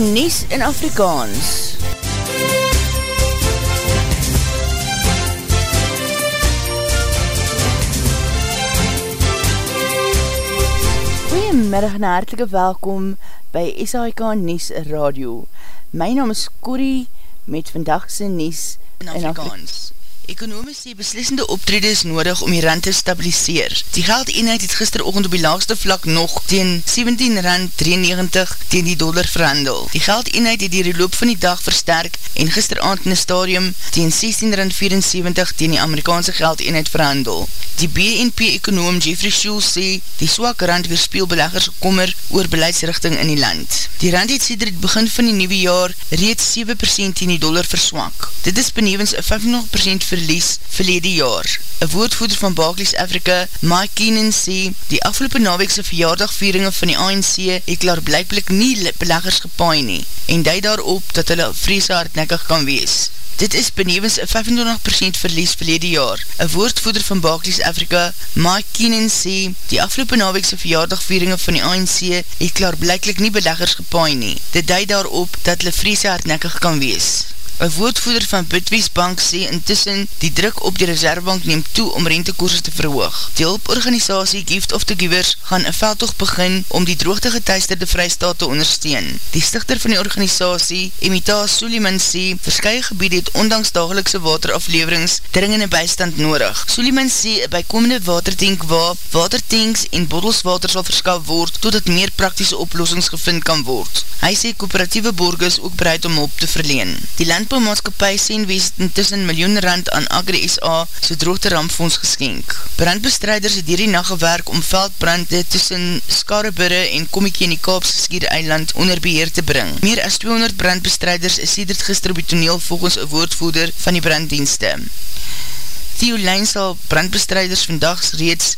Nies in Afrikaans. Goeiemiddag en hartelike welkom by SAIK Nies Radio. My naam is Corrie met vandagse Nies in Afrikaans. In Afrikaans. Ekonome sê beslissende optrede is nodig om die rand te stabiliseer. Die geldeenheid het gisterochtend op die laagste vlak nog teen 17 rand 93 teen die dollar verhandel. Die geldeenheid het die loop van die dag versterk en gisteravond in die stadium teen 16 rand 74 teen die Amerikaanse geldeenheid verhandel. Die BNP-ekonoom Jeffrey Schultz sê die swak rand weerspeel beleggers kommer oor beleidsrichting in die land. Die rand het sê dit begin van die nieuwe jaar reeds 7% teen die dollar verswak. Dit is benevens 25% vir verlies verlede jaar. Een woordvoerder van Barclays Africa, Mike Keenan, sê die afgelopen naweekse verjaardagvieringen van die ANC het klaar blijkbaar nie beleggers gepaai nie en duid daarop dat hulle vreese hardnekkig kan wees. Dit is benevens een 25% verlies verlede jaar. Een woordvoerder van Barclays Africa, Mike Keenan, sê die afgelopen naweekse verjaardagvieringen van die ANC het klaar blijkbaar nie beleggers gepaai nie. Dit duid daarop dat hulle vreese hardnekkig kan wees. Een woordvoerder van Bitwies Bank sê intussen die druk op die reservebank neem toe om rentekoerse te verhoog. Die hulporganisatie Gift of the Givers gaan een veldtocht begin om die droogte getuisterde vrystaat te ondersteun. Die stichter van die organisatie, Emita Suleiman sê, verskye gebied het ondanks dagelikse waterafleverings dringende bystand nodig. Suleiman sê, een bykomende watertank waar watertanks en bottelswater sal verskaf word totdat meer praktische oplossings gevind kan word. Hy sê, kooperatieve borgers ook bereid om hulp te verleen. Die land landbouwmaatskapie sien wees intussen miljoen rand aan Agri SA so droogte rampfonds geskenk. Brandbestrijders het hierdie nacht gewerk om veldbrande tussen Skarebirre en Komiekie in die Kaapse Skier eiland onder beheer te bring. Meer as 200 brandbestrijders is siedert gister op die toneel volgens een woordvoerder van die branddienste. Theo Lijn sal brandbestrijders vandags reeds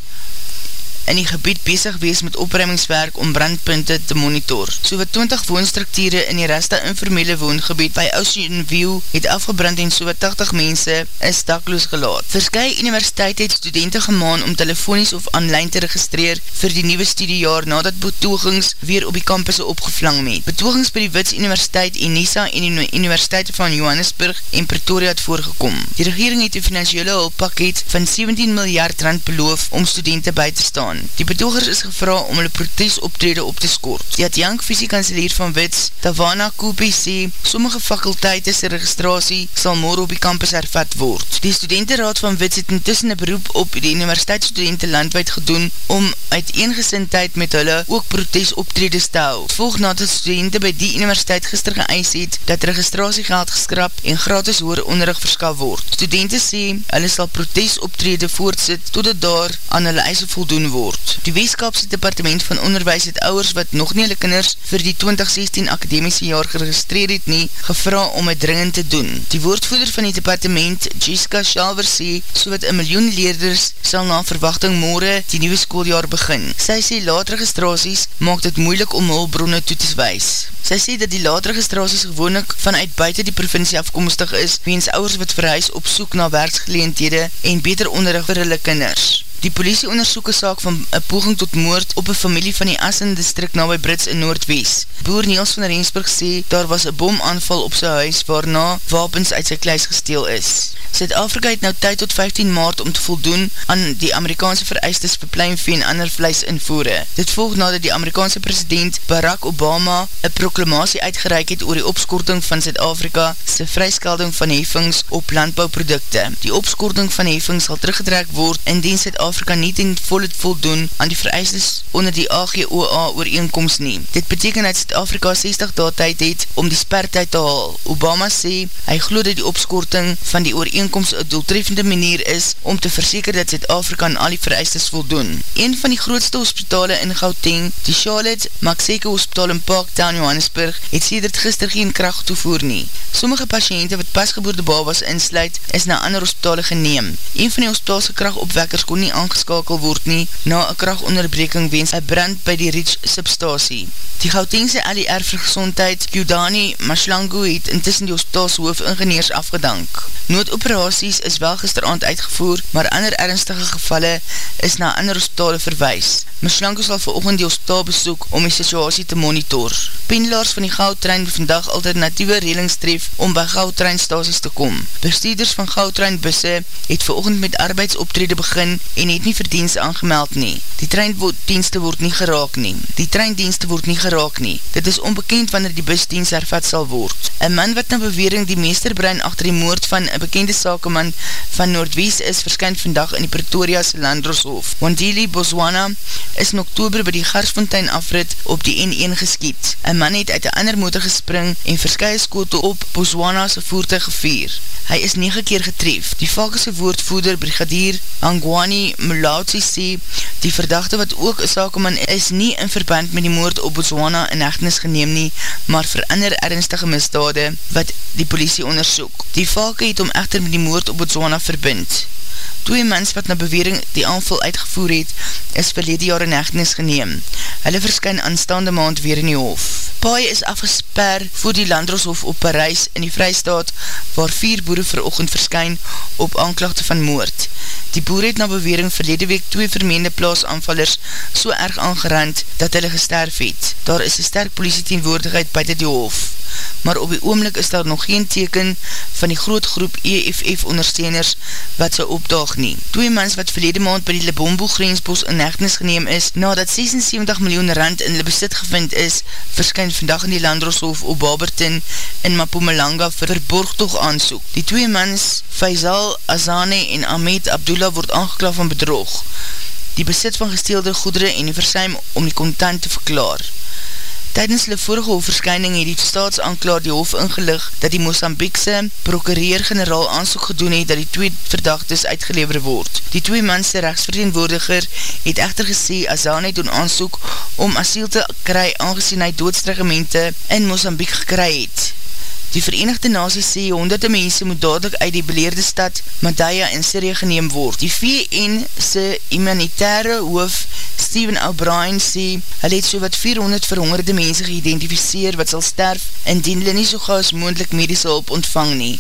in die gebied bezig wees met opruimingswerk om brandpunte te monitor. So wat 20 woonstrukture in die resta informele woongebied by Ocean View het afgebrand en so wat 80 mense is dakloos gelaat. Verskye universiteit het studenten gemaan om telefonies of online te registreer vir die nieuwe studiejaar nadat betogings weer op die campusse opgevlang met. Betogings by die Wits Universiteit en NISA en die Universiteit van Johannesburg en Pretoria het voorgekom. Die regering het die financiële hulppakket van 17 miljard rand beloof om studenten by te staan staan. Die betogers is gevra om hulle protesoptrede op te skort. Die adjank visiekanselier van Wits, Tawana Koopie sê, sommige fakulteite se registratie sal morgen op die campus hervat word. Die studentenraad van Wits het intussen een beroep op die universiteitsstudenten landwijd gedoen om uit eengesintheid met hulle ook protesoptrede stel. Volg na dat studenten by die universiteit gister geëis het dat registratiegeld geskrap en gratis hoor onderrig verskaf word. Studenten sê, hulle sal protesoptrede voortsit totdat daar aan hulle eise voldoen word word. Die Weeskapse Departement van Onderwijs het ouwers wat nog nie hulle kinders vir die 2016 akademiese jaar geregistreer het nie, gevra om het dringend te doen. Die woordvoerder van die departement, Jessica Shalver, sê, so wat een miljoen leerders sal na verwachting morgen die nieuwe schooljaar begin. Sy sê laat registraties maak dit moeilik om hulbronne toe te wees. Sy sê dat die laat registraties gewoonlik vanuit buiten die provincie afkomstig is, weens ouwers wat verhuis op soek na werksgeleendhede en beter onderrig vir hulle kinders. Die politie onderzoek een saak van een poging tot moord op een familie van die Assen district na by Brits in Noordwees. Boer Niels van Rensburg sê, daar was een bomaanval op sy huis waarna wapens uit sy kluis gesteel is. Zuid-Afrika het nou tyd tot 15 maart om te voldoen aan die Amerikaanse vereistes vir pluimvee en ander vlees invoere. Dit volg nadat die Amerikaanse president Barack Obama een proklamatie uitgereik het oor die opskorting van Zuid-Afrika sy vryskelding van heffings op landbouwprodukte. Die opskorting van heffings sal teruggetrek word indien Zuid-Afrika Zuid-Afrika nie ten volle voldoen aan die vereistes onder die AGOA ooreenkomst nie. Dit beteken dat Zuid-Afrika 60 daad tyd het om die spertijd te haal. Obama sê, hy geloof dat die opskorting van die ooreenkomst een doeltreffende manier is om te verseker dat Zuid-Afrika aan al die vereistes voldoen. Een van die grootste hospitale in Gauteng, die Charlotte Maxeke Hospital in Parktown, Johannesburg, het sê dat gister geen kracht toevoer nie. Sommige patiënte wat pasgeboorde babas insluit, is na ander hospitale geneem. Een van die hospitaalse krachtopwekkers kon nie aangeskakel word nie na een krachtonderbreking wens een brand by die Reach substasie. Die Gautengse LER vir gezondheid, Kyudani Mashlangu, het intussen die hospitaalshoof ingenieurs afgedank. Noodoperatie operaties is wel gisteravond uitgevoer, maar ander ernstige gevalle is na ander hospitale verwijs. Mislanke sal veroogend die hospitaal besoek om die situasie te monitor. Pendelaars van die goudtrein vandag alternatieve relingstref om by goudtreinstasies te kom. Bestuurders van goudtreinbusse het veroogend met arbeidsoptrede begin het nie verdienste aangemeld nie. Die treindienste word nie geraak nie. Die treindienste word nie geraak nie. Dit is onbekend wanneer die busdienst hervat sal word. Een man wat na bewering die meesterbrein achter die moord van een bekende sakeman van Noordwies is, verskyn vandag in die Pretoria's Landroshof. Wandili Boswana is in oktober by die Garsfontein afrit op die N1 geskiet. Een man het uit een ander motor gespring en verskye skote op Boswana's voertuig gevier. Hy is 9 keer getref. Die valkese woordvoeder brigadier Angwani Mulautsi sê, die verdachte wat ook een sakeman is nie in verband met die moord op Botswana in echtenis geneem nie, maar vir ander ernstige misdade wat die politie onderzoek. Die valke het om echter met die moord op Botswana verbind. Twee mens wat na bewering die aanval uitgevoer het, is verlede jaar in echtenis geneem. Hulle verskyn aanstaande maand weer in die hof. Paai is afgesper voor die Landroshof op Parijs in die Vrijstaat, waar vier boere verochend verskyn op aanklachte van moord. Die boer het na bewering verlede week twee vermeende plaasanvallers so erg aangerand dat hulle gesterf het. Daar is een sterk politieteenwoordigheid buiten die hof maar op die oomlik is daar nog geen teken van die groot groep EFF ondersteuners wat sy opdaag nie. Twee mans wat verlede maand by die Lebombo grensbos in hechtenis geneem is, nadat 76 miljoen rand in hulle besit gevind is, verskyn vandag in die Landroshof op Baberton in Mapumalanga vir verborgtoog aansoek. Die twee mans, Faisal Azane en Ahmed Abdullah, word aangeklaaf van bedrog. Die besit van gesteelde goedere en die versuim om die contant te verklaar. Tijdens die vorige hofverskyning het die staatsanklaar die hof ingelig dat die Mosambikse prokureer-generaal aansoek gedoen het dat die twee verdachtes uitgelever word. Die twee manse rechtsverteenwoordiger het echter gesê Azane doen aansoek om asiel te kry aangezien hy doodstregemente in Mosambik gekry het. Die Verenigde Naties sê honderde mense moet dadelijk uit die beleerde stad Madaya in Syrië geneem word. Die VN se humanitaire hoof Stephen O'Brien sê hy het so wat 400 verhongerde mense geïdentificeer wat sal sterf indien hulle nie so gauw as moendlik medische hulp ontvang nie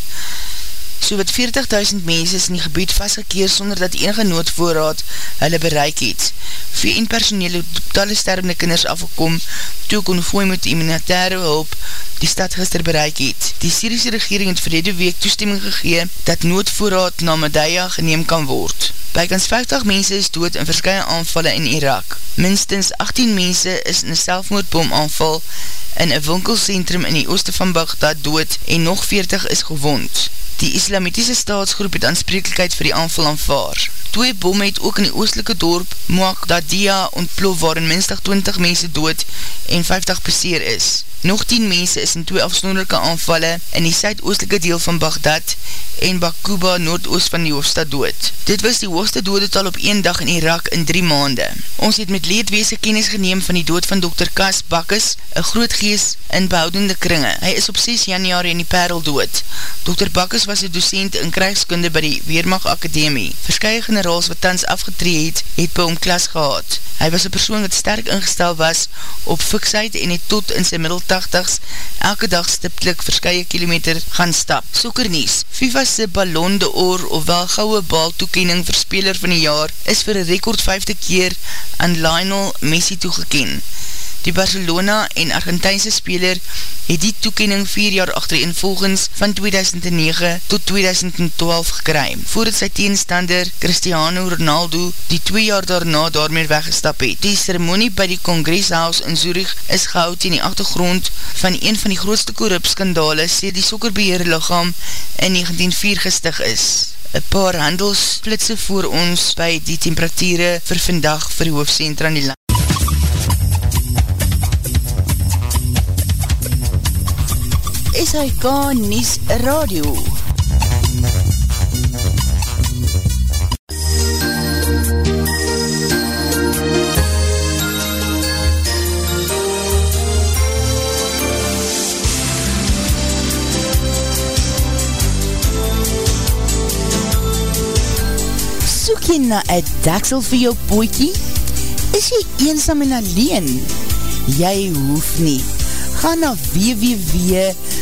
so wat 40.000 mense is in die gebied vastgekeer sonder dat enige noodvoorraad hulle bereik het. VN personeel het totale stervende kinders afgekom toe konvooi met immunitaire hulp die stad gister bereik het. Die Syrische regering het verlede week toestemming gegee dat noodvoorraad na Madaya geneem kan word. Bykans 50 mense is dood in verskye aanvalle in Irak. Minstens 18 mense is in een selfmoordbom aanval in een winkelcentrum in die ooste van Baghdad dood en nog 40 is gewond. Die islamitiese staatsgroep het aansprekelijkheid vir die aanval aanvaar. Twee bom het ook in die oostelike dorp Muakdadia ontplof waarin minstag 20 mense dood en 50 beseer is. Nog 10 mense is in twee afsnonderlijke aanvalle in die suidoostelike deel van Baghdad en Bakuba noordoost van die hoofdstad dood. Dit was die hoogste dodetal op een dag in Irak in drie maande. Ons het met leedweese kennis geneem van die dood van Dr. Kas Bakkes, een groot gees in behoudende kringe. Hy is op 6 januari in die perel dood. Dr. Bakkes was een docent in krijgskunde by die Weermacht Akademie. Verskye generaals wat tans afgetree het, het by hom klas gehad. Hy was een persoon wat sterk ingestel was op fiksheid en het tot in sy middeltachtigs elke dag stiptelik verskye kilometer gaan stap. Soekernies, FIFA's Ballon d'Or ofwel gouwe bal toekening vir speler van die jaar is vir een rekord vijfde keer aan Lionel Messi toegeken. Die Barcelona en Argentijnse speler het die toekening 4 jaar achterin volgens van 2009 tot 2012 gekry, voordat sy teenstander Cristiano Ronaldo die 2 jaar daarna daarmee weggestap het. Die ceremonie by die Congresshouse in Zurich is gehoud in die achtergrond van een van die grootste korrupskandale sê die sokkerbeheer lichaam in 1904 gestig is. Een paar handelsplitse voor ons by die temperatuurde vir vandag vir die hoofdcentra in die land. SHK Nies Radio Soek jy na een daksel vir jou poekie? Is jy eensam en alleen? Jy hoef nie. Ga na www.com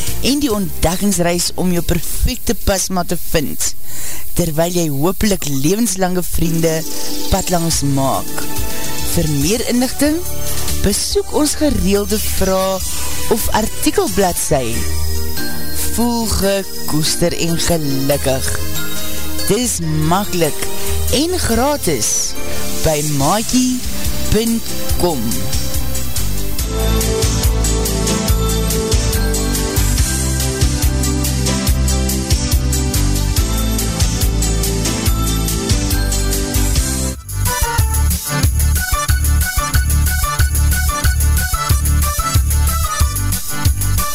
en die ontdekkingsreis om jou perfecte pasma te vind, terwyl jy hoopelik levenslange vriende padlangs maak. Vir meer inlichting, besoek ons gereelde vraag of artikelbladse. Voel gekoester en gelukkig. Dis makkelijk en gratis by maakie.com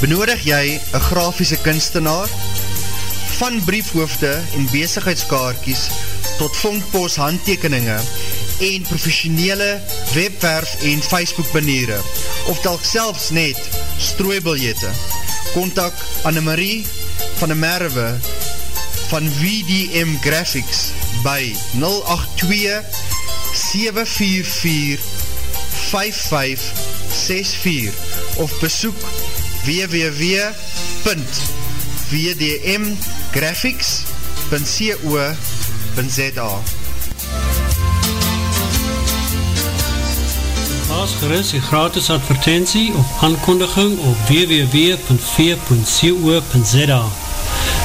Benodig jy een grafiese kunstenaar? Van briefhoofde en bezigheidskaartjes tot vondpost handtekeninge en professionele webwerf en Facebook baniere of telk selfs net strooibiljette. Contact Annemarie van de Merwe van VDM Graphics by 082 744 5564 of besoek www.vdmgraphics.co.za Plaas gerust die gratis advertentie op aankondiging op www.v.co.za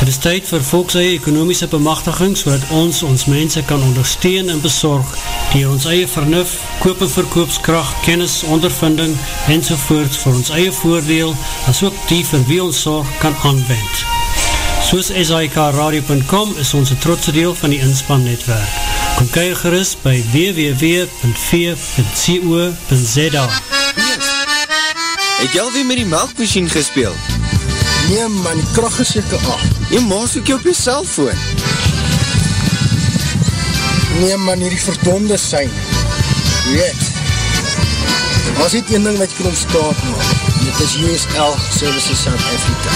Dit is tyd vir volkseie ekonomiese bemachtiging so ons ons mense kan ondersteun en bezorg die ons eie vernuf, koop en verkoopskracht, kennis, ondervinding en sovoorts vir ons eie voordeel as ook die vir wie ons zorg kan aanwend. Soos SIKRadio.com is ons een trotse deel van die inspannetwerk. Kom kijk gerust by www.v.co.za Het jy alweer met die melkmachine gespeeld? Nee man, die kracht is jyke af. Jy maas ook jy op jy cellfoon. Nee man, hierdie verdonde sein. Weet, was dit een ding wat jy kan omstaat maak. Dit is USL Services South Africa.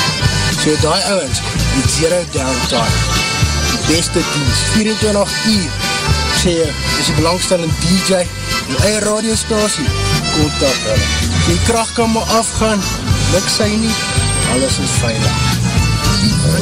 So die ouwens, die zero downtime. Die beste dienst, 24 uur. Sê jy, is die belangstellende DJ, die eie radiostasie, kontak hulle. Die kracht kan maar afgaan, niks sy nie, alles is veilig.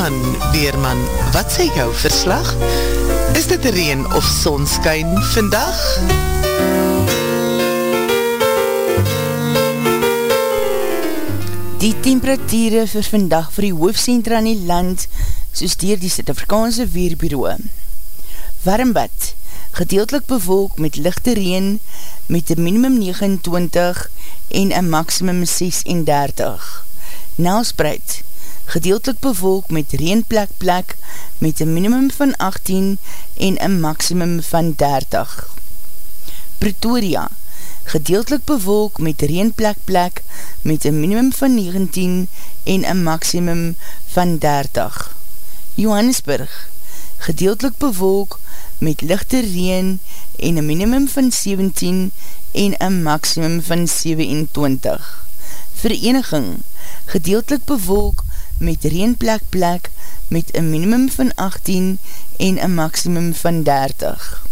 Weerman, wat sê jou verslag? Is dit reen of sonskyn vandag? Die temperatuur vir vandag vir die hoofdcentra in die land, soos dier die Suid-Afrikaanse Weerbureau. Warmbad, gedeeltelik bewolk met lichte reen, met een minimum 29 en een maximum 36. Nelspreid, gedeeltelik bewolk met reenplek plek, met een minimum van 18 en een maximum van 30. Pretoria, gedeeltelik bewolk met reenplek plek, met een minimum van 19 en een maximum van 30. Johannesburg, gedeeltelik bewolk met lichte reen en een minimum van 17 en een maximum van 27. Vereniging, gedeeltelik bewolk met reenplek plek met een minimum van 18 en een maximum van 30.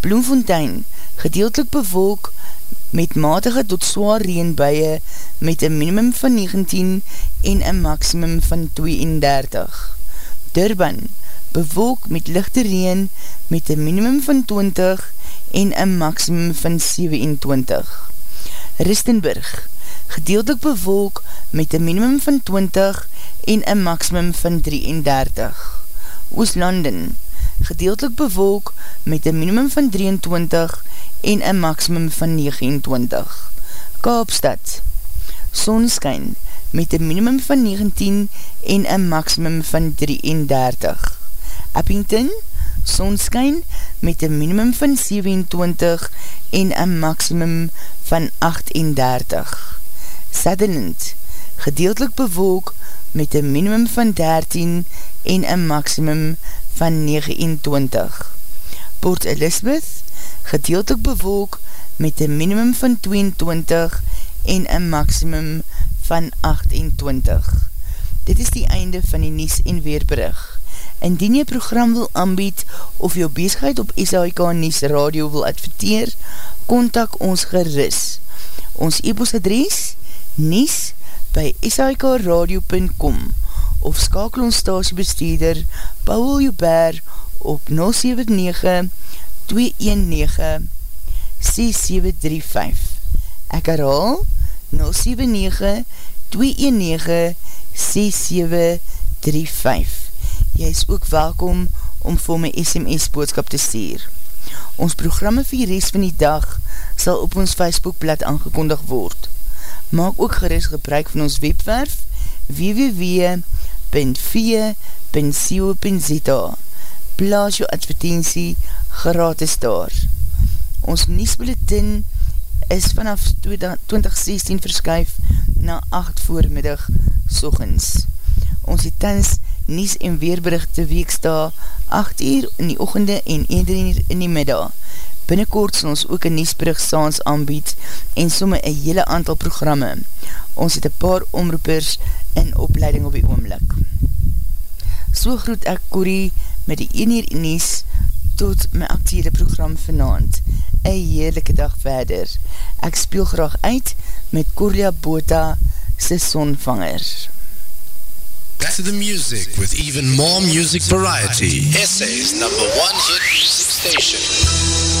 Bloemfontein, gedeeltelik bewolk met matige tot zwaar reenbuie met een minimum van 19 en een maximum van 32. Durban, bewolk met lichte reen met een minimum van 20 en een maximum van 27. Ristenburg, gedeeltelik bewolk met een minimum van 20 en een maximum van 33. Ooslanden, gedeeltelik bewolk met een minimum van 23 en een maximum van 29. Kaapstad, sonskyn met een minimum van 19 en een maximum van 33. Eppington, sonskyn met een minimum van 27 en een maximum van 38. Sutherland, gedeeltelik bewolk met een minimum van 13 en een maximum van 29. Port Elizabeth, gedeeltelik bewolk met een minimum van 22 en een maximum van 28. Dit is die einde van die Nies en Weerbrug. Indien jy program wil aanbied of jou bezigheid op SHK Nies Radio wil adverteer, kontak ons geris. Ons e-post adres nies by shkradio.com of skakel ons stasiebestuurder Paul Joubert op 079 219 6735. Ek herhaal 079 219 6735. Jy is ook welkom om vir my SMS boodskap te stuur. Ons programme vir die rest van die dag sal op ons Facebookblad aangekondig word. Maak ook gerust gebruik van ons webwerf www.v.co.za Plaas jou advertentie gratis daar. Ons Niesbulletin is vanaf 2016 verskuif na 8 voormiddag sochens. Ons het tans Nies en Weerberichte weeksta 8 uur in die ochende en 1 uur in die middag. Binnenkort sal ons ook een Niesbrug saans aanbied en somme een hele aantal programme. Ons het een paar omroepers in opleiding op die oomlik. So groet ek Corrie met die 1 uur Nies tot my actiere program vanavond. Een heerlijke dag verder. Ek speel graag uit met Corlia Bota, sy sonvanger. Back to the music with even more music variety. SA's number one hit music station.